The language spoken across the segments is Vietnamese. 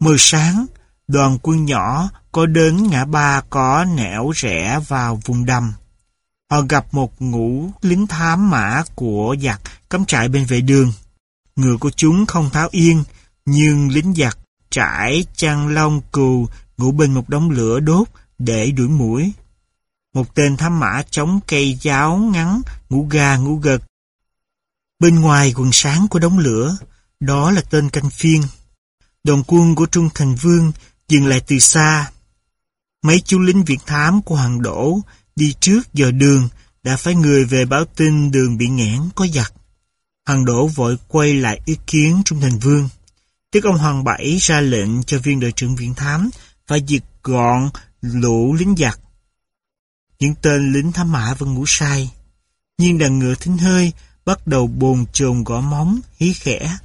Mờ sáng, đoàn quân nhỏ có đến ngã ba có nẻo rẽ vào vùng đầm. Họ gặp một ngũ lính thám mã của giặc cắm trại bên vệ đường. Ngựa của chúng không tháo yên, nhưng lính giặc trải chăn lông cừu ngủ bên một đống lửa đốt để đuổi mũi. Một tên thám mã chống cây giáo ngắn, ngủ gà ngủ gật. Bên ngoài quần sáng của đống lửa, đó là tên canh phiên. Đoàn quân của Trung Thành Vương dừng lại từ xa. Mấy chú lính Việt thám của Hoàng Đỗ đi trước giờ đường đã phải người về báo tin đường bị nghẽn có giặc. Hoàng Đỗ vội quay lại ý kiến Trung Thành Vương. Tức ông Hoàng Bảy ra lệnh cho viên đội trưởng viện thám phải diệt gọn lũ lính giặc. Những tên lính thám mã vẫn ngủ say. Nhưng đàn ngựa thính hơi bắt đầu bồn chồn gõ móng, hí khẽ.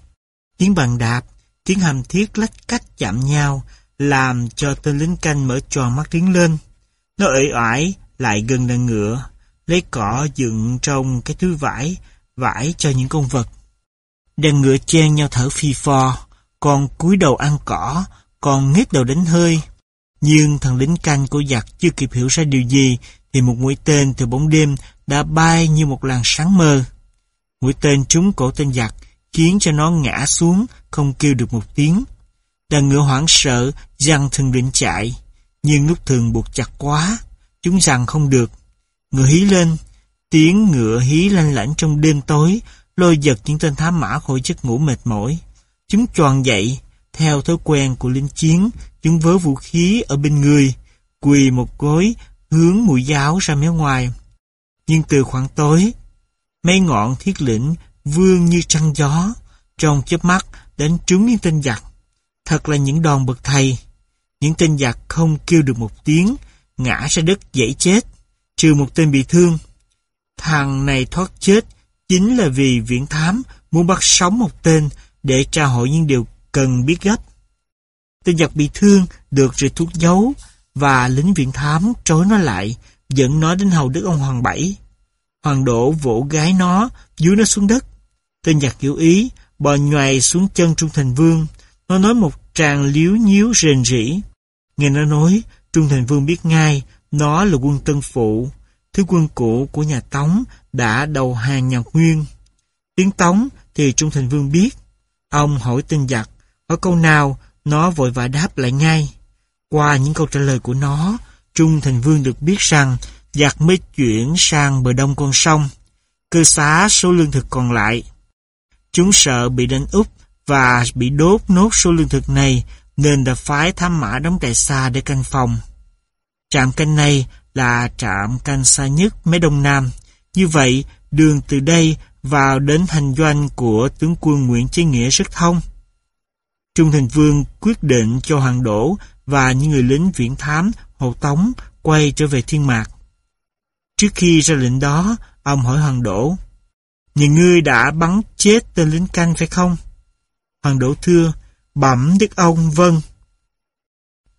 Tiếng bàn đạp, tiếng hàm thiết lách cách chạm nhau, làm cho tên lính canh mở tròn mắt tiến lên. Nó ợi oải lại gần đàn ngựa, lấy cỏ dựng trong cái túi vải, vải cho những con vật. Đàn ngựa chen nhau thở phi phò, còn cúi đầu ăn cỏ, còn nghiết đầu đánh hơi. Nhưng thằng lính canh của giặc chưa kịp hiểu ra điều gì, thì một mũi tên từ bóng đêm đã bay như một làn sáng mơ. Mũi tên trúng cổ tên giặc, khiến cho nó ngã xuống, không kêu được một tiếng. Đàn ngựa hoảng sợ, răng thường định chạy, nhưng nút thường buộc chặt quá, chúng rằng không được. Ngựa hí lên, tiếng ngựa hí lanh lảnh trong đêm tối, lôi giật những tên thám mã khỏi giấc ngủ mệt mỏi. Chúng tròn dậy, theo thói quen của lính chiến, chúng vớ vũ khí ở bên người, quỳ một gối, hướng mũi giáo ra méo ngoài. Nhưng từ khoảng tối, mấy ngọn thiết lĩnh vương như trăng gió, trong chớp mắt đánh trúng những tên giặc. Thật là những đòn bậc thầy. Những tên giặc không kêu được một tiếng, ngã ra đất dễ chết, trừ một tên bị thương. Thằng này thoát chết chính là vì viễn thám muốn bắt sống một tên để tra hỏi những điều cần biết gấp. Tên giặc bị thương được rồi thuốc giấu và lính viện thám trói nó lại, dẫn nó đến hầu đức ông Hoàng Bảy. Hoàng Đỗ vỗ gái nó, dưới nó xuống đất. Tên giặc kiểu ý, bò nhoài xuống chân Trung Thành Vương. Nó nói một tràng liếu nhíu rền rỉ. Nghe nó nói, Trung Thành Vương biết ngay, nó là quân Tân Phụ, thứ quân cũ của nhà Tống đã đầu hàng nhà Nguyên. Tiếng Tống thì Trung Thành Vương biết. Ông hỏi tên giặc, hỏi câu nào, nó vội vã đáp lại ngay. Qua những câu trả lời của nó, Trung Thành Vương được biết rằng giặc mới chuyển sang bờ đông con sông, cơ xá số lương thực còn lại. Chúng sợ bị đánh úp và bị đốt nốt số lương thực này nên đã phái thám mã đóng tại xa để canh phòng. Trạm canh này là trạm canh xa nhất mấy đông nam. Như vậy, đường từ đây vào đến hành doanh của tướng quân Nguyễn Chí Nghĩa rất thông. Trung Thành Vương quyết định cho Hoàng Đỗ và những người lính viễn thám hộ tống quay trở về thiên mạc. Trước khi ra lệnh đó, ông hỏi Hoàng Đỗ, những ngươi đã bắn chết tên lính canh phải không? Hoàng Đỗ thưa, bẩm đức ông vâng.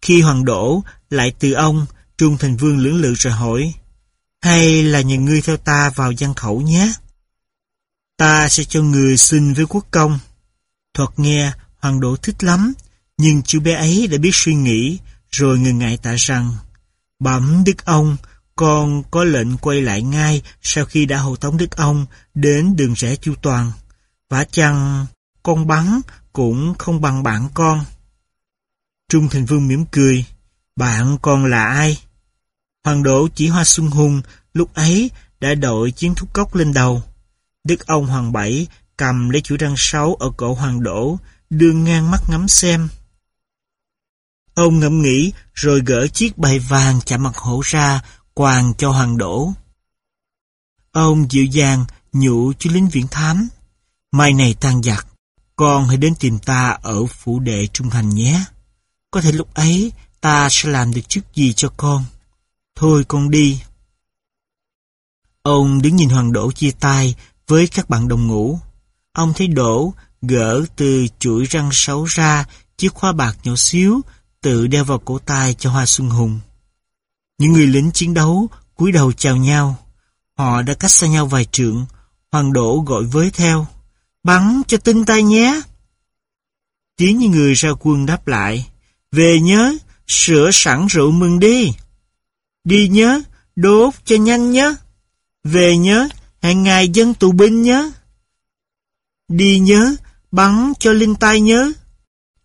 Khi Hoàng Đỗ lại từ ông, Trung Thành Vương lưỡng lự rồi hỏi, hay là những ngươi theo ta vào gian khẩu nhé? Ta sẽ cho người xin với quốc công. Thuật nghe, Hoàng Đỗ thích lắm, nhưng chú bé ấy đã biết suy nghĩ, rồi ngừng ngại tạ rằng, bẩm đức ông, con có lệnh quay lại ngay sau khi đã hộ tống đức ông đến đường rẽ chu toàn. Vả chăng con bắn cũng không bằng bạn con. Trung Thành Vương mỉm cười. Bạn con là ai? Hoàng đỗ chỉ hoa xuân hùng lúc ấy đã đội chiến thúc cốc lên đầu. Đức ông Hoàng Bảy cầm lấy chuỗi răng sáu ở cổ Hoàng đỗ, đưa ngang mắt ngắm xem. Ông ngẫm nghĩ rồi gỡ chiếc bài vàng chạm mặt hổ ra, quàng cho Hoàng đổ Ông dịu dàng nhủ chú lính viễn thám. Mai này tan giặc, con hãy đến tìm ta ở phủ đệ trung thành nhé. Có thể lúc ấy ta sẽ làm được chút gì cho con. Thôi con đi. Ông đứng nhìn Hoàng Đỗ chia tay với các bạn đồng ngũ. Ông thấy Đỗ gỡ từ chuỗi răng xấu ra chiếc khóa bạc nhỏ xíu tự đeo vào cổ tay cho Hoa Xuân Hùng. Những người lính chiến đấu cúi đầu chào nhau. Họ đã cách xa nhau vài trượng. Hoàng Đỗ gọi với theo. Bắn cho tinh tay nhé. Tiếng như người ra quân đáp lại. Về nhớ, sửa sẵn rượu mừng đi. Đi nhớ, đốt cho nhanh nhớ. Về nhớ, hẹn ngày dân tù binh nhớ. Đi nhớ, bắn cho linh tay nhớ.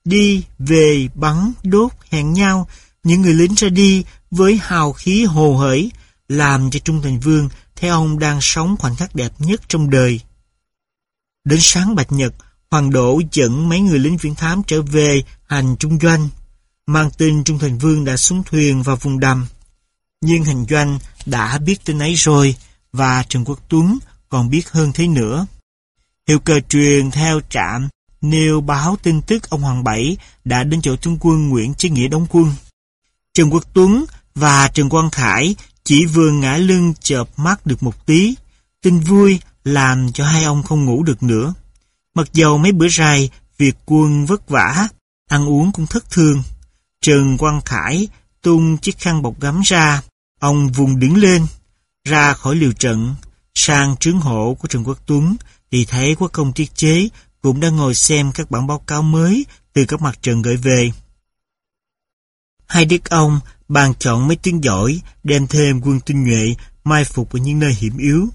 Đi, về, bắn, đốt, hẹn nhau. Những người lính ra đi với hào khí hồ hởi, làm cho Trung Thành Vương thấy ông đang sống khoảnh khắc đẹp nhất trong đời. Đến sáng Bạch Nhật, Hoàng Đỗ dẫn mấy người lính viễn thám trở về hành trung doanh, mang tin Trung Thành Vương đã xuống thuyền vào vùng đầm. Nhưng hành doanh đã biết tin ấy rồi, và Trần Quốc Tuấn còn biết hơn thế nữa. Hiệu cờ truyền theo trạm nêu báo tin tức ông Hoàng Bảy đã đến chỗ tướng quân Nguyễn Chí Nghĩa đóng quân. Trần Quốc Tuấn và Trần Quang Khải chỉ vừa ngã lưng chợp mắt được một tí. Tin vui làm cho hai ông không ngủ được nữa. Mặc dầu mấy bữa dài, việc quân vất vả, ăn uống cũng thất thường. Trần Quang Khải tung chiếc khăn bọc gấm ra, ông vùng đứng lên, ra khỏi liều trận, sang trướng hộ của Trần Quốc Tuấn, thì thấy quốc công tiết chế cũng đang ngồi xem các bản báo cáo mới từ các mặt trận gửi về. Hai đức ông bàn chọn mấy tướng giỏi, đem thêm quân tinh nhuệ, mai phục ở những nơi hiểm yếu.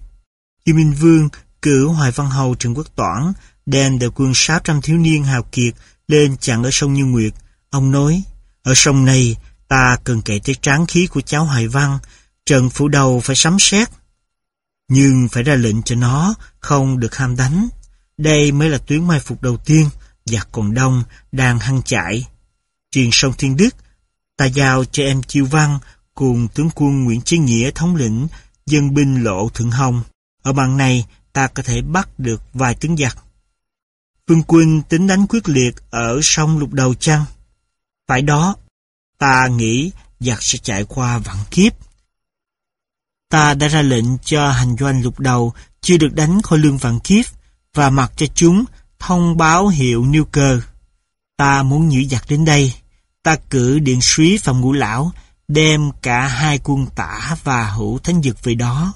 Kim Minh Vương cử Hoài Văn Hầu Trần Quốc Toản đem đội quân 600 thiếu niên hào kiệt lên chặn ở sông Như Nguyệt. Ông nói, ở sông này ta cần kể tới tráng khí của cháu Hoài Văn, Trần Phủ Đầu phải sắm xét. Nhưng phải ra lệnh cho nó không được ham đánh. Đây mới là tuyến mai phục đầu tiên, giặc còn đông, đang hăng chạy. Truyền sông Thiên Đức, ta giao cho em Chiêu Văn cùng tướng quân Nguyễn Chí Nghĩa thống lĩnh dân binh lộ Thượng Hồng. Ở bằng này, ta có thể bắt được vài tướng giặc. Phương quân tính đánh quyết liệt ở sông lục đầu chăng? Phải đó, ta nghĩ giặc sẽ chạy qua vạn kiếp. Ta đã ra lệnh cho hành doanh lục đầu chưa được đánh khỏi lương vạn kiếp và mặc cho chúng thông báo hiệu nêu cờ. Ta muốn nhử giặc đến đây. Ta cử điện suý phạm ngũ lão đem cả hai quân tả và hữu thánh dực về đó.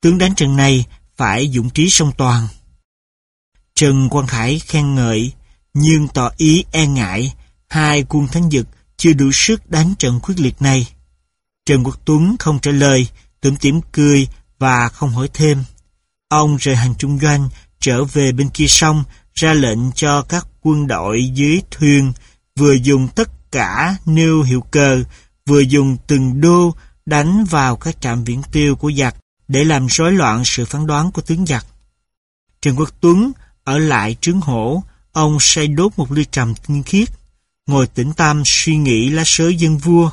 Tướng đánh trận này phải dụng trí song toàn. Trần Quang Khải khen ngợi, nhưng tỏ ý e ngại hai quân thánh dực chưa đủ sức đánh trận quyết liệt này. Trần Quốc Tuấn không trả lời, tủm tỉm cười và không hỏi thêm. Ông rời hành trung doanh, trở về bên kia sông, ra lệnh cho các quân đội dưới thuyền vừa dùng tất cả nêu hiệu cờ, vừa dùng từng đô đánh vào các trạm viễn tiêu của giặc để làm rối loạn sự phán đoán của tướng giặc. Trần Quốc Tuấn ở lại trướng hổ, ông say đốt một ly trầm tinh khiết, ngồi tĩnh tâm suy nghĩ lá sớ dân vua.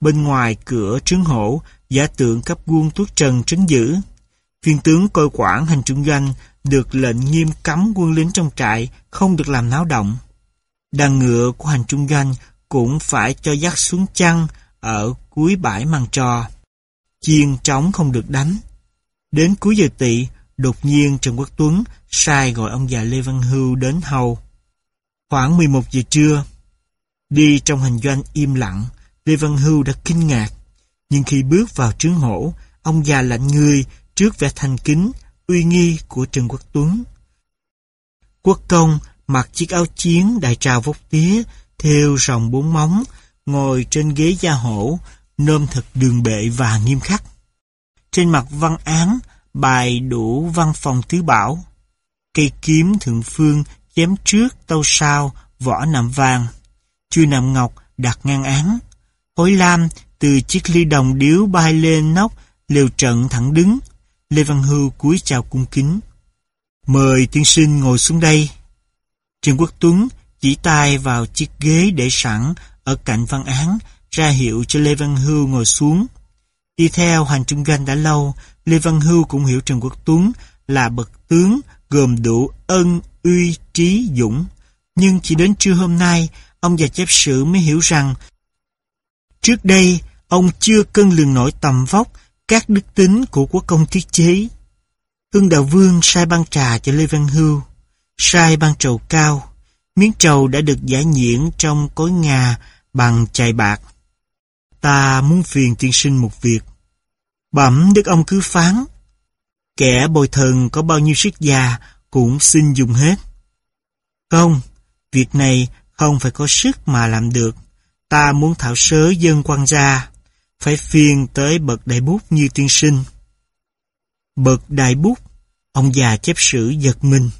Bên ngoài cửa trướng hổ, giả tượng cấp quân tuốt trần trấn giữ. Viên tướng coi quản hành trung doanh được lệnh nghiêm cấm quân lính trong trại không được làm náo động. Đàn ngựa của hành trung doanh cũng phải cho dắt xuống chăn ở cuối bãi măng trò. Chiên trống không được đánh. Đến cuối giờ tỵ, đột nhiên Trần Quốc Tuấn sai gọi ông già Lê Văn Hưu đến hầu. Khoảng 11 giờ trưa, đi trong hành doanh im lặng, Lê Văn Hưu đã kinh ngạc. Nhưng khi bước vào trướng hổ, ông già lạnh người trước vẻ thành kính, uy nghi của Trần Quốc Tuấn. Quốc công mặc chiếc áo chiến đại trào vóc tía, theo rồng bốn móng, ngồi trên ghế gia hổ, nôm thật đường bệ và nghiêm khắc. Trên mặt văn án, bài đủ văn phòng tứ bảo. Cây kiếm thượng phương chém trước tâu sao vỏ nạm vàng. Chưa nạm ngọc đặt ngang án. Hối lam từ chiếc ly đồng điếu bay lên nóc, liều trận thẳng đứng. Lê Văn Hưu cúi chào cung kính. Mời tiên sinh ngồi xuống đây. Trần Quốc Tuấn chỉ tay vào chiếc ghế để sẵn ở cạnh văn án, ra hiệu cho Lê Văn Hưu ngồi xuống. Đi theo hành trung Ganh đã lâu, Lê Văn Hưu cũng hiểu Trần Quốc Tuấn là bậc tướng gồm đủ ân, uy, trí, dũng. Nhưng chỉ đến trưa hôm nay, ông già chép sử mới hiểu rằng trước đây ông chưa cân lường nổi tầm vóc các đức tính của quốc công thiết chế. Hưng Đạo Vương sai ban trà cho Lê Văn Hưu, sai ban trầu cao, miếng trầu đã được giải nhiễn trong cối ngà bằng chài bạc. Ta muốn phiền tiên sinh một việc. Bẩm đức ông cứ phán. Kẻ bồi thần có bao nhiêu sức già cũng xin dùng hết. Không, Việc này không phải có sức mà làm được. Ta muốn thảo sớ dân quan gia, phải phiền tới bậc đại bút như tiên sinh. Bậc đại bút, ông già chép sử giật mình.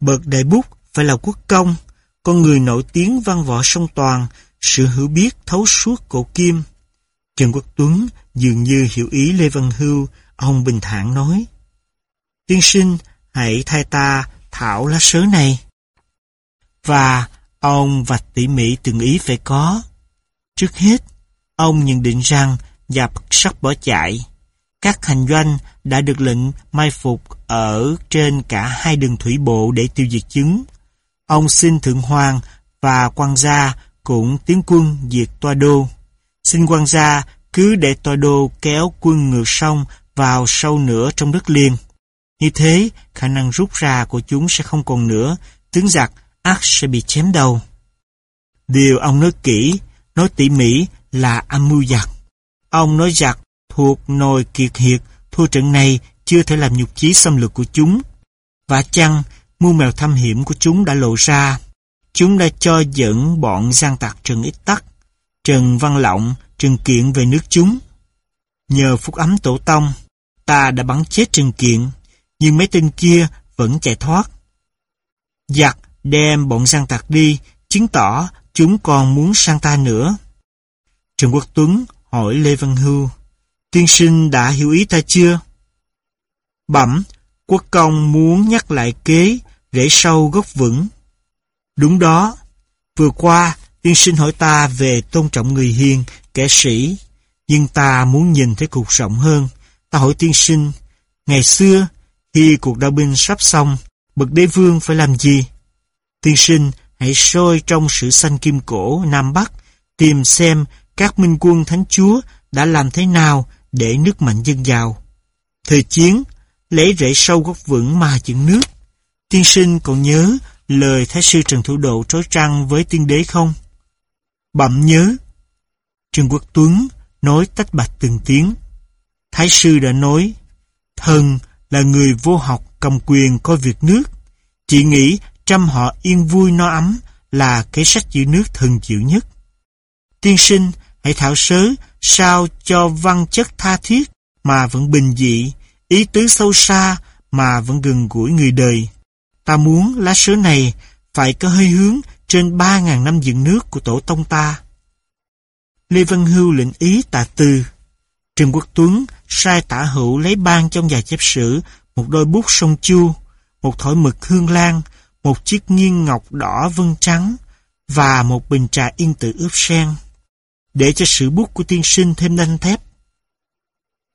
Bậc đại bút phải là quốc công, con người nổi tiếng văn võ song toàn, sự hữu biết thấu suốt cổ kim. Trần Quốc Tuấn dường như hiểu ý Lê Văn Hưu, ông bình thản nói. Tiên sinh, hãy thay ta thảo lá sớ này. Và ông vạch tỉ mỉ từng ý phải có. Trước hết, ông nhận định rằng giặc sắp bỏ chạy. Các hành doanh đã được lệnh mai phục ở trên cả hai đường thủy bộ để tiêu diệt chúng. Ông xin Thượng Hoàng và quan gia cũng tiến quân diệt Toa Đô. Xin quan gia cứ để Toa Đô kéo quân ngược sông vào sâu nữa trong đất liền. Như thế, khả năng rút ra của chúng sẽ không còn nữa, tướng giặc ác sẽ bị chém đầu. Điều ông nói kỹ, nói tỉ mỉ là âm mưu giặc. Ông nói giặc thuộc nồi kiệt hiệt, thua trận này chưa thể làm nhục chí xâm lược của chúng. Và chăng, mưu mèo thâm hiểm của chúng đã lộ ra. Chúng đã cho dẫn bọn gian tặc Trần Ít Tắc, Trần Văn Lọng, Trần Kiện về nước chúng. Nhờ phúc ấm tổ tông, ta đã bắn chết Trần Kiện, nhưng mấy tên kia vẫn chạy thoát. Giặc đem bọn gian tặc đi, chứng tỏ chúng còn muốn sang ta nữa. Trần Quốc Tuấn hỏi Lê Văn Hưu, tiên sinh đã hiểu ý ta chưa? Bẩm, quốc công muốn nhắc lại kế, rễ sâu gốc vững. Đúng đó, vừa qua, tiên sinh hỏi ta về tôn trọng người hiền, kẻ sĩ, nhưng ta muốn nhìn thấy cuộc rộng hơn. Ta hỏi tiên sinh, ngày xưa, khi cuộc đao binh sắp xong, bậc đế vương phải làm gì? Tiên sinh, hãy sôi trong sự sanh kim cổ Nam Bắc, tìm xem các minh quân thánh chúa đã làm thế nào để nước mạnh dân giàu. Thời chiến, lấy rễ sâu gốc vững mà dựng nước. Tiên sinh còn nhớ lời Thái sư Trần Thủ Độ trói trăng với tiên đế không? Bẩm nhớ. Trần Quốc Tuấn nói tách bạch từng tiếng. Thái sư đã nói, thần là người vô học cầm quyền coi việc nước. Chỉ nghĩ trăm họ yên vui no ấm là kế sách giữ nước thần chịu nhất. Tiên sinh hãy thảo sớ sao cho văn chất tha thiết mà vẫn bình dị, ý tứ sâu xa mà vẫn gần gũi người đời. Ta muốn lá sớ này phải có hơi hướng trên ba ngàn năm dựng nước của tổ tông ta. Lê Văn Hưu lệnh ý tạ tư. Trần Quốc Tuấn sai tả hữu lấy ban trong nhà chép sử một đôi bút sông chu, một thỏi mực hương lan, một chiếc nghiêng ngọc đỏ vân trắng và một bình trà yên tự ướp sen, để cho sự bút của tiên sinh thêm đanh thép.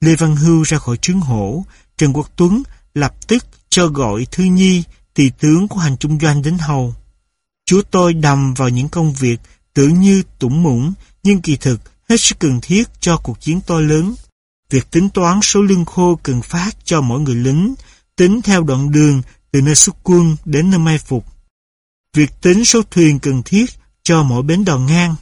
Lê Văn Hưu ra khỏi trướng hổ, Trần Quốc Tuấn lập tức cho gọi Thư Nhi, tỳ tướng của hành trung doanh đến hầu. Chúa tôi đầm vào những công việc tưởng như tủng mũng, nhưng kỳ thực hết sức cần thiết cho cuộc chiến to lớn. Việc tính toán số lương khô cần phát cho mỗi người lính, tính theo đoạn đường từ nơi xuất quân đến nơi mai phục. Việc tính số thuyền cần thiết cho mỗi bến đò ngang.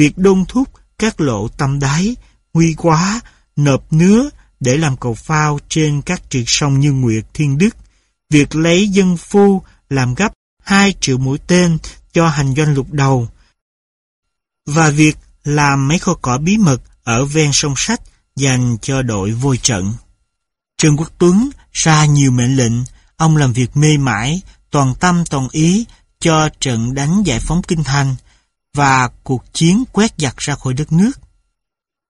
Việc đôn thúc các lộ tâm đáy, nguy quá, nộp nứa để làm cầu phao trên các triệt sông như Nguyệt Thiên Đức. Việc lấy dân phu làm gấp 2 triệu mũi tên cho hành doanh lục đầu. Và việc làm mấy kho cỏ bí mật ở ven sông sách dành cho đội vôi trận. Trần Quốc Tuấn ra nhiều mệnh lệnh, ông làm việc mê mãi, toàn tâm toàn ý cho trận đánh giải phóng kinh thành và cuộc chiến quét giặt ra khỏi đất nước.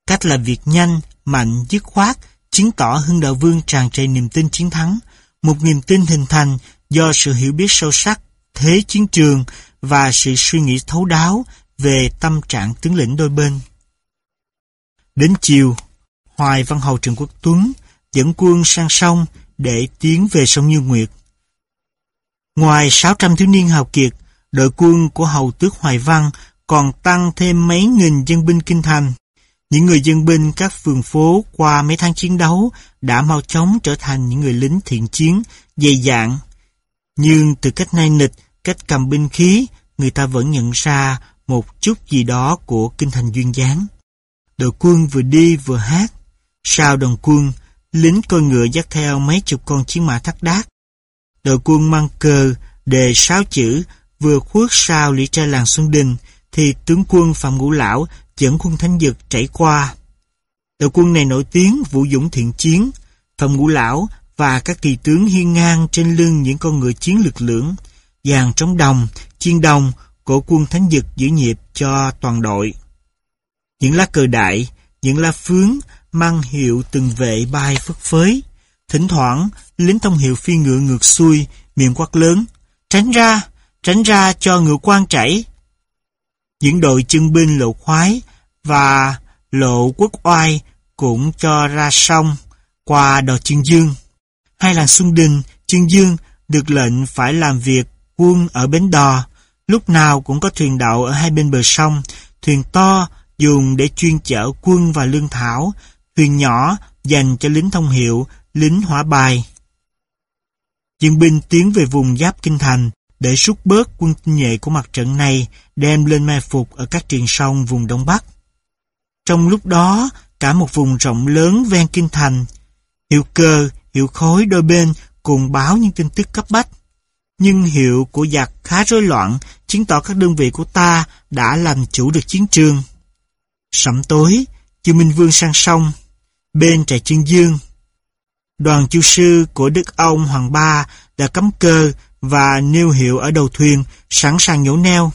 Cách làm việc nhanh, mạnh, dứt khoát, chứng tỏ Hưng Đạo Vương tràn trề niềm tin chiến thắng, một niềm tin hình thành do sự hiểu biết sâu sắc, thế chiến trường và sự suy nghĩ thấu đáo về tâm trạng tướng lĩnh đôi bên. Đến chiều, Hoài Văn Hầu Trần Quốc Tuấn dẫn quân sang sông để tiến về sông Như Nguyệt. Ngoài 600 thiếu niên hào kiệt, đội quân của Hầu Tước Hoài Văn còn tăng thêm mấy nghìn dân binh kinh thành. Những người dân binh các phường phố qua mấy tháng chiến đấu đã mau chóng trở thành những người lính thiện chiến, dày dạn. Nhưng từ cách nay nịch, cách cầm binh khí, người ta vẫn nhận ra một chút gì đó của kinh thành duyên dáng. Đội quân vừa đi vừa hát. Sau đồng quân, lính coi ngựa dắt theo mấy chục con chiến mã thắt đát. Đội quân mang cờ, đề sáu chữ vừa khuất sau lũy trai làng Xuân Đình, thì tướng quân Phạm Ngũ Lão dẫn quân Thánh Dực chảy qua. Đội quân này nổi tiếng vũ dũng thiện chiến, Phạm Ngũ Lão và các kỳ tướng hiên ngang trên lưng những con ngựa chiến lực lưỡng, dàn trống đồng, chiên đồng, cổ quân Thánh Dực giữ nhịp cho toàn đội. Những lá cờ đại, những lá phướng mang hiệu từng vệ bay phất phới. Thỉnh thoảng, lính thông hiệu phi ngựa ngược xuôi, miệng quát lớn, tránh ra, tránh ra cho ngựa quan chảy. Những đội chân binh lộ khoái và lộ quốc oai cũng cho ra sông qua đò Chương Dương. Hai làng Xuân Đình, Chương Dương được lệnh phải làm việc quân ở bến đò, lúc nào cũng có thuyền đậu ở hai bên bờ sông, thuyền to dùng để chuyên chở quân và lương thảo, thuyền nhỏ dành cho lính thông hiệu, lính hỏa bài. Dân binh tiến về vùng giáp kinh thành để rút bớt quân tinh nhuệ của mặt trận này đem lên mai phục ở các triền sông vùng Đông Bắc. Trong lúc đó, cả một vùng rộng lớn ven kinh thành, hiệu cơ, hiệu khối đôi bên cùng báo những tin tức cấp bách. Nhưng hiệu của giặc khá rối loạn, chứng tỏ các đơn vị của ta đã làm chủ được chiến trường. Sẩm tối, Chư Minh Vương sang sông, bên trại Trương Dương. Đoàn chu sư của Đức ông Hoàng Ba đã cắm cơ và nêu hiệu ở đầu thuyền, sẵn sàng nhổ neo.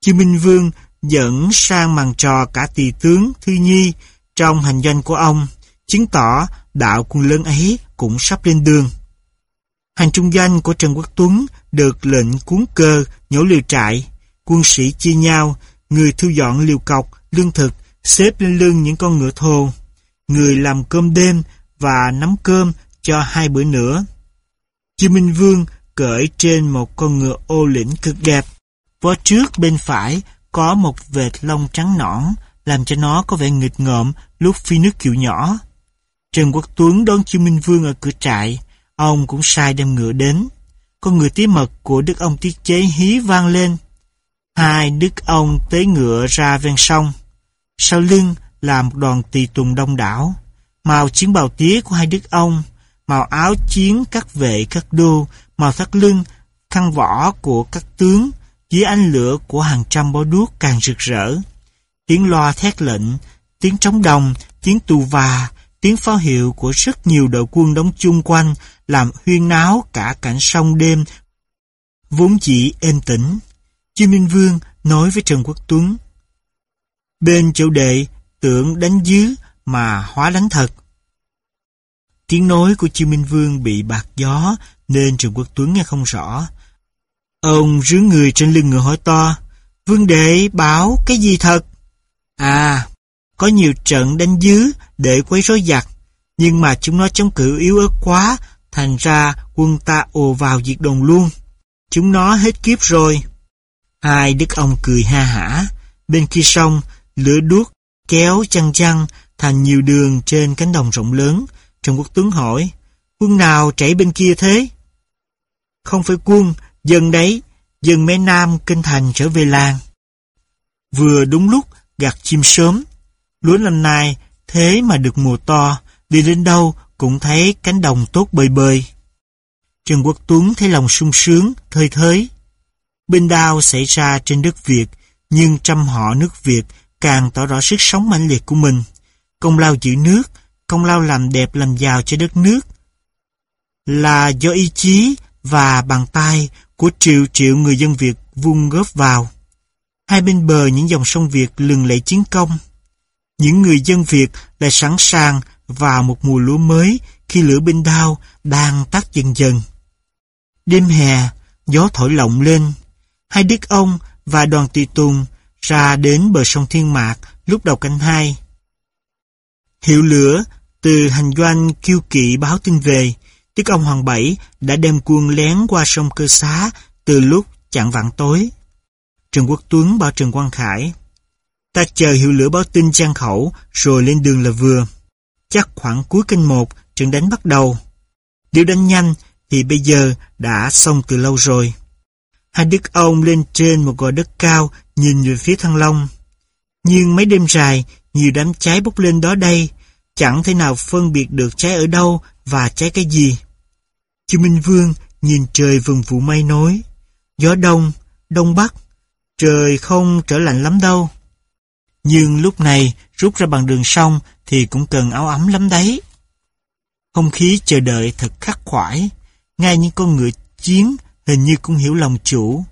Chư Minh Vương dẫn sang màn trò cả tỳ tướng Thư Nhi trong hành doanh của ông, chứng tỏ đạo quân lớn ấy cũng sắp lên đường. Hành trung doanh của Trần Quốc Tuấn được lệnh cuốn cơ, nhổ liều trại, quân sĩ chia nhau, người thu dọn liều cọc, lương thực, xếp lên lưng những con ngựa thô, người làm cơm đêm và nắm cơm cho hai bữa nữa. Chư Minh Vương cởi trên một con ngựa ô lĩnh cực đẹp. Vó trước bên phải có một vệt lông trắng nõn, làm cho nó có vẻ nghịch ngợm lúc phi nước kiệu nhỏ. Trần Quốc Tuấn đón Chiêu Minh Vương ở cửa trại, ông cũng sai đem ngựa đến. Con ngựa tí mật của đức ông tiết chế hí vang lên. Hai đức ông tế ngựa ra ven sông. Sau lưng là một đoàn tỳ tùng đông đảo. Màu chiến bào tía của hai đức ông, màu áo chiến các vệ các đô, màu thắt lưng, khăn võ của các tướng, dưới ánh lửa của hàng trăm bó đuốc càng rực rỡ. Tiếng loa thét lệnh, tiếng trống đồng, tiếng tù và, tiếng pháo hiệu của rất nhiều đội quân đóng chung quanh làm huyên náo cả cảnh sông đêm vốn chỉ êm tĩnh. Chư Minh Vương nói với Trần Quốc Tuấn Bên chỗ đệ tưởng đánh dứ mà hóa đánh thật. Tiếng nói của Chư Minh Vương bị bạc gió nên Trần Quốc Tuấn nghe không rõ. Ông rướng người trên lưng ngựa hỏi to Vương đệ bảo cái gì thật? À, có nhiều trận đánh dứ để quấy rối giặc, nhưng mà chúng nó chống cự yếu ớt quá, thành ra quân ta ồ vào diệt đồn luôn. Chúng nó hết kiếp rồi. Hai đức ông cười ha hả, bên kia sông, lửa đuốc kéo chăn chăn thành nhiều đường trên cánh đồng rộng lớn. Trần Quốc Tuấn hỏi, quân nào chảy bên kia thế? Không phải quân, dân đấy, dân mé nam kinh thành trở về làng. Vừa đúng lúc gặt chim sớm, lúa năm nay thế mà được mùa to, đi đến đâu cũng thấy cánh đồng tốt bơi bơi. Trần Quốc Tuấn thấy lòng sung sướng, thơi thới. Bên đao xảy ra trên đất Việt, nhưng trăm họ nước Việt càng tỏ rõ sức sống mãnh liệt của mình. Công lao giữ nước, công lao làm đẹp làm giàu cho đất nước là do ý chí và bàn tay của triệu triệu người dân Việt vung góp vào. Hai bên bờ những dòng sông Việt lừng lẫy chiến công. Những người dân Việt lại sẵn sàng vào một mùa lúa mới khi lửa binh đao đang tắt dần dần. Đêm hè, gió thổi lộng lên. Hai đức ông và đoàn tùy tùng ra đến bờ sông Thiên Mạc lúc đầu canh hai. Hiệu lửa từ hành doanh kiêu kỵ báo tin về, tức ông Hoàng Bảy đã đem quân lén qua sông Cơ Xá từ lúc chạng vạn tối. Trần Quốc Tuấn bảo Trần Quang Khải, ta chờ hiệu lửa báo tin trang khẩu rồi lên đường là vừa. Chắc khoảng cuối canh một, trận đánh bắt đầu. Nếu đánh nhanh thì bây giờ đã xong từ lâu rồi. Hai đức ông lên trên một gò đất cao nhìn về phía Thăng Long. Nhưng mấy đêm dài, nhiều đám cháy bốc lên đó đây, chẳng thể nào phân biệt được trái ở đâu và trái cái gì. Chư Minh Vương nhìn trời vần vụ mây nói, gió đông, Đông Bắc, trời không trở lạnh lắm đâu. Nhưng lúc này rút ra bằng đường sông thì cũng cần áo ấm lắm đấy. Không khí chờ đợi thật khắc khoải, ngay những con ngựa chiến hình như cũng hiểu lòng chủ.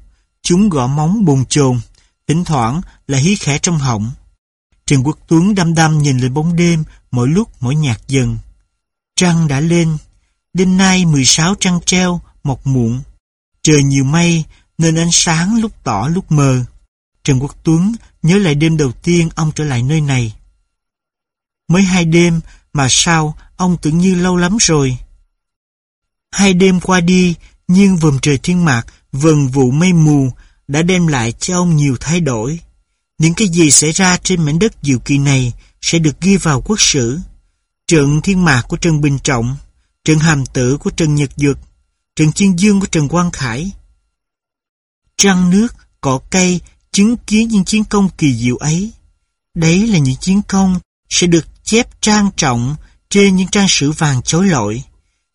Chúng gõ móng bồn chồn, thỉnh thoảng là hí khẽ trong họng. Trần Quốc Tuấn đăm đăm nhìn lên bóng đêm, mỗi lúc mỗi nhạt dần. Trăng đã lên, đêm nay 16 trăng treo, mọc muộn. Trời nhiều mây, nên ánh sáng lúc tỏ lúc mờ. Trần Quốc Tuấn nhớ lại đêm đầu tiên ông trở lại nơi này. Mới hai đêm mà sao ông tưởng như lâu lắm rồi. Hai đêm qua đi, nhưng vườn trời thiên mạc, vần vụ mây mù đã đem lại cho ông nhiều thay đổi. Những cái gì xảy ra trên mảnh đất diệu kỳ này sẽ được ghi vào quốc sử. Trận thiên mạc của Trần Bình Trọng, trận hàm tử của Trần Nhật Dược, trận chiên dương của Trần Quang Khải. Trăng nước, cỏ cây chứng kiến những chiến công kỳ diệu ấy. Đấy là những chiến công sẽ được chép trang trọng trên những trang sử vàng chói lọi.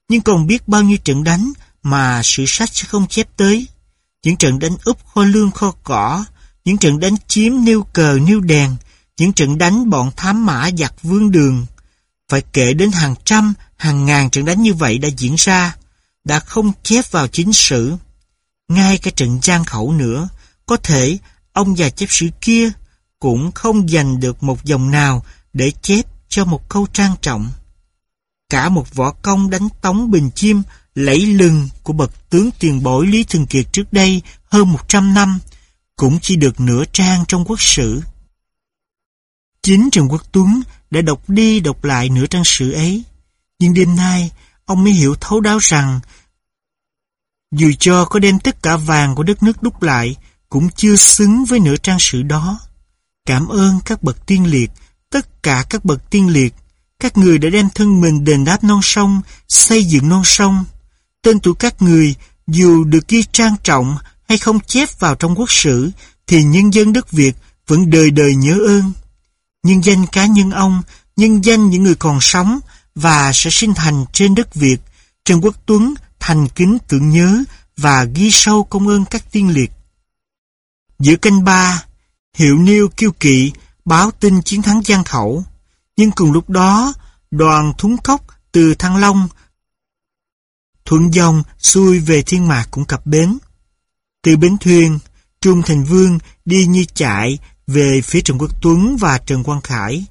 Nhưng còn biết bao nhiêu trận đánh mà sử sách sẽ không chép tới. Những trận đánh úp kho lương kho cỏ, những trận đánh chiếm nêu cờ nêu đèn, những trận đánh bọn thám mã giặc vương đường. Phải kể đến hàng trăm, hàng ngàn trận đánh như vậy đã diễn ra, đã không chép vào chính sử. Ngay cả trận giang khẩu nữa, có thể ông già chép sử kia cũng không dành được một dòng nào để chép cho một câu trang trọng. Cả một võ công đánh tống bình chim lẫy lừng của bậc tướng tiền bối Lý Thường Kiệt trước đây hơn 100 năm cũng chỉ được nửa trang trong quốc sử. Chính Trần Quốc Tuấn đã đọc đi đọc lại nửa trang sử ấy. Nhưng đêm nay, ông mới hiểu thấu đáo rằng dù cho có đem tất cả vàng của đất nước đúc lại, cũng chưa xứng với nửa trang sử đó. Cảm ơn các bậc tiên liệt, tất cả các bậc tiên liệt, các người đã đem thân mình đền đáp non sông, xây dựng non sông. Tên tuổi các người, dù được ghi trang trọng hay không chép vào trong quốc sử, thì nhân dân đất Việt vẫn đời đời nhớ ơn. Nhân danh cá nhân ông, nhân danh những người còn sống và sẽ sinh thành trên đất Việt, Trần Quốc Tuấn thành kính tưởng nhớ và ghi sâu công ơn các tiên liệt. Giữa canh ba, hiệu niêu kiêu kỵ báo tin chiến thắng Giang Khẩu, nhưng cùng lúc đó, đoàn thúng cốc từ Thăng Long thuận dòng xuôi về Thiên Mạc cũng cập bến. Từ bến thuyền, Trung Thành Vương đi như chạy về phía Trần Quốc Tuấn và Trần Quang Khải.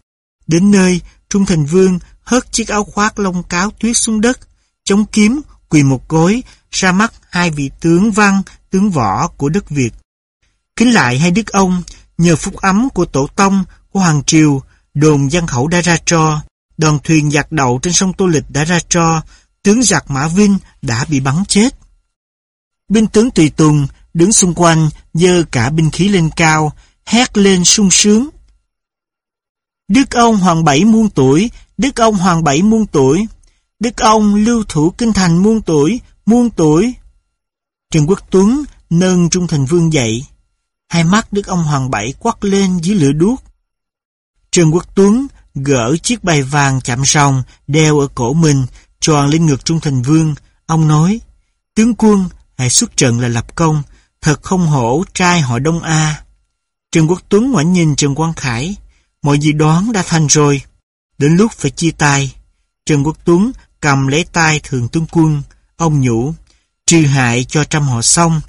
Đến nơi, Trung Thành Vương hất chiếc áo khoác lông cáo tuyết xuống đất, chống kiếm, quỳ một gối, ra mắt hai vị tướng văn, tướng võ của đất Việt. Kính lại hai đức ông, nhờ phúc ấm của tổ tông, của Hoàng Triều, đồn giang khẩu đã ra cho, đoàn thuyền giặc đậu trên sông Tô Lịch đã ra cho, tướng giặc Mã Vinh đã bị bắn chết. Binh tướng Tùy Tùng đứng xung quanh, dơ cả binh khí lên cao, hét lên sung sướng. Đức ông Hoàng Bảy muôn tuổi, Đức ông Hoàng Bảy muôn tuổi, Đức ông lưu thủ kinh thành muôn tuổi, muôn tuổi. Trần Quốc Tuấn nâng Trung Thành Vương dậy. Hai mắt Đức ông Hoàng Bảy quắc lên dưới lửa đuốc. Trần Quốc Tuấn gỡ chiếc bài vàng chạm rồng đeo ở cổ mình, tròn lên ngực Trung Thành Vương. Ông nói, tướng quân hãy xuất trận là lập công, thật không hổ trai họ Đông A. Trần Quốc Tuấn ngoảnh nhìn Trần Quang Khải, mọi gì đoán đã thành rồi, đến lúc phải chia tay. Trần Quốc Tuấn cầm lấy tay thường tướng quân, ông nhủ, trừ hại cho trăm họ xong,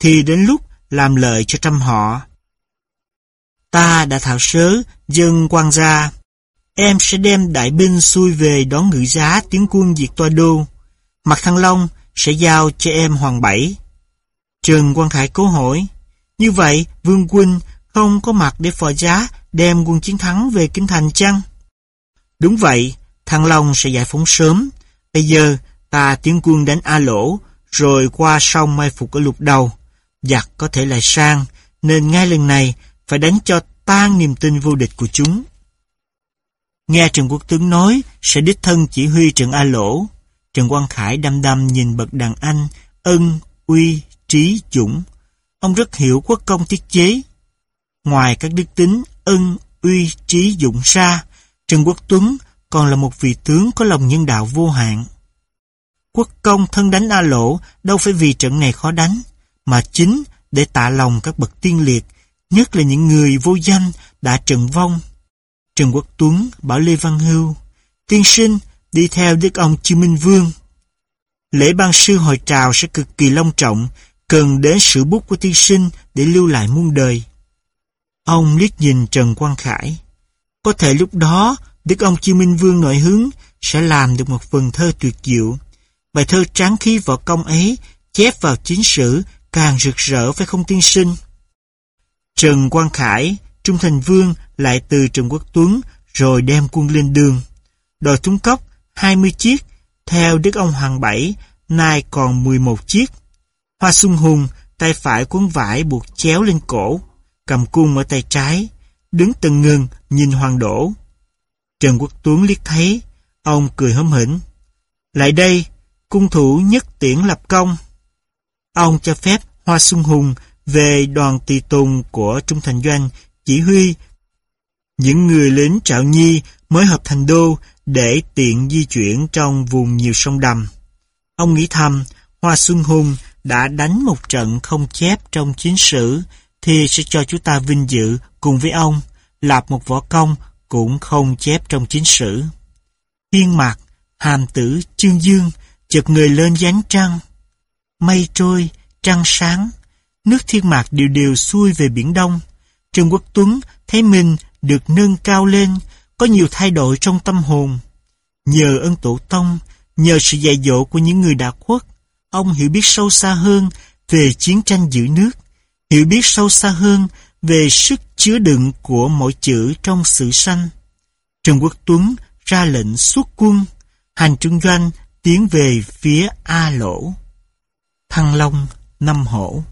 thì đến lúc làm lợi cho trăm họ. Ta đã thảo sớ, dân quan gia, em sẽ đem đại binh xuôi về đón ngự giá tiến quân diệt toa đô. Mặt Thăng Long sẽ giao cho em Hoàng Bảy. Trần Quang Khải cố hỏi, như vậy Vương Quynh không có mặt để phò giá đem quân chiến thắng về Kinh Thành chăng? Đúng vậy, Thăng Long sẽ giải phóng sớm. Bây giờ ta tiến quân đánh A Lỗ, rồi qua sông mai phục ở lục đầu. Giặc có thể lại sang, nên ngay lần này phải đánh cho tan niềm tin vô địch của chúng. Nghe Trần Quốc Tướng nói sẽ đích thân chỉ huy trận A Lỗ. Trần Quang Khải đăm đăm nhìn bậc đàn anh, ân, uy, trí, dũng. Ông rất hiểu quốc công tiết chế. Ngoài các đức tính ân, uy, trí, dũng ra, Trần Quốc Tuấn còn là một vị tướng có lòng nhân đạo vô hạn. Quốc công thân đánh A Lỗ đâu phải vì trận này khó đánh, mà chính để tạ lòng các bậc tiên liệt, nhất là những người vô danh đã trận vong. Trần Quốc Tuấn bảo Lê Văn Hưu, tiên sinh đi theo Đức ông Chư Minh Vương. Lễ ban sư hội trào sẽ cực kỳ long trọng, cần đến sự bút của tiên sinh để lưu lại muôn đời. Ông liếc nhìn Trần Quang Khải. Có thể lúc đó, Đức ông Chiêu Minh Vương nội hướng sẽ làm được một phần thơ tuyệt diệu. Bài thơ tráng khí võ công ấy chép vào chính sử càng rực rỡ phải không tiên sinh. Trần Quang Khải, Trung Thành Vương lại từ Trần Quốc Tuấn rồi đem quân lên đường. Đòi Trung Cốc 20 chiếc, theo Đức ông Hoàng Bảy, nay còn 11 chiếc. Hoa Xuân Hùng, tay phải cuốn vải buộc chéo lên cổ, cầm cung ở tay trái, đứng từng ngừng nhìn Hoàng Đổ. Trần Quốc Tuấn liếc thấy, ông cười hớm hỉnh. Lại đây, cung thủ nhất tiễn lập công. Ông cho phép Hoa Xuân Hùng về đoàn tùy tùng của Trung Thành Doanh chỉ huy những người lính trạo nhi mới hợp thành đô để tiện di chuyển trong vùng nhiều sông đầm. Ông nghĩ thầm, Hoa Xuân Hùng đã đánh một trận không chép trong chiến sử thì sẽ cho chúng ta vinh dự cùng với ông lập một võ công cũng không chép trong chính sử. Thiên mạc, hàm tử, chương dương, chợt người lên dáng trăng. Mây trôi, trăng sáng, nước thiên mạc đều đều xuôi về biển đông. Trần Quốc Tuấn thấy mình được nâng cao lên, có nhiều thay đổi trong tâm hồn. Nhờ ân tổ tông, nhờ sự dạy dỗ của những người đã khuất, ông hiểu biết sâu xa hơn về chiến tranh giữ nước, hiểu biết sâu xa hơn về sức chứa đựng của mỗi chữ trong sử sanh. Trần Quốc Tuấn ra lệnh xuất quân, hành trung doanh tiến về phía A Lỗ. Thăng Long, Năm Hổ